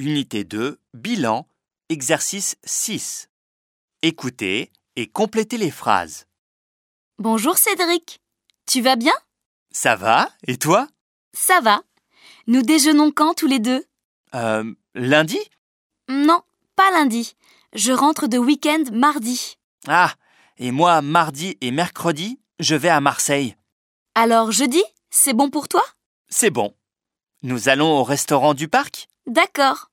Unité 2, bilan, exercice 6. Écoutez et complétez les phrases. Bonjour Cédric. Tu vas bien? Ça va? Et toi? Ça va. Nous déjeunons quand tous les deux? Euh, lundi? Non, pas lundi. Je rentre de week-end mardi. Ah, et moi, mardi et mercredi, je vais à Marseille. Alors jeudi, c'est bon pour toi? C'est bon. Nous allons au restaurant du parc? D'accord.